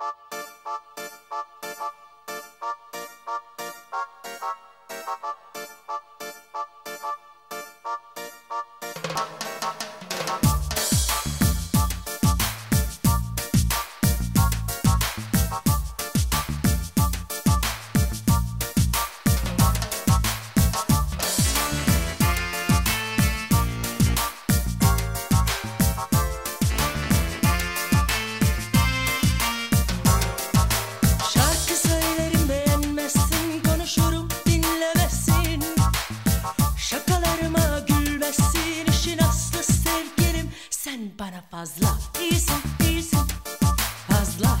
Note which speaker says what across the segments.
Speaker 1: you fazla iyisin iyisin Fazla.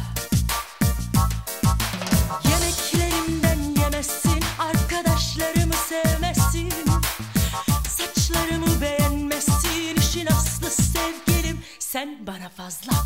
Speaker 1: Yemeklerimden yemezsin Arkadaşlarımı sevmezsin. Saçlarımı beğenmezsin İşin aslı sevgilim. Sen bana fazla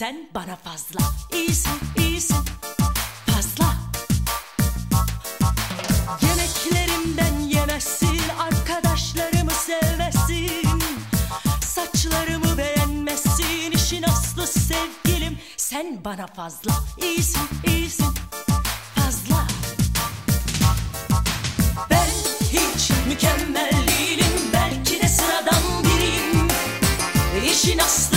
Speaker 1: Sen bana fazla. İyisin iyisin. Fazla. Yemeklerimden yemezsin arkadaşlarımı sevmezsin. Saçlarımı beğenmezsin işin aslı sevgilim. Sen bana fazla. İyisin iyisin. Fazla. Ben hiç mükemmel değilim belki de sıradan biriyim. İşin aslı